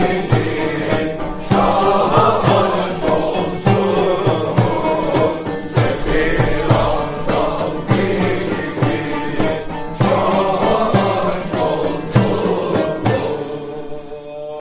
Amen.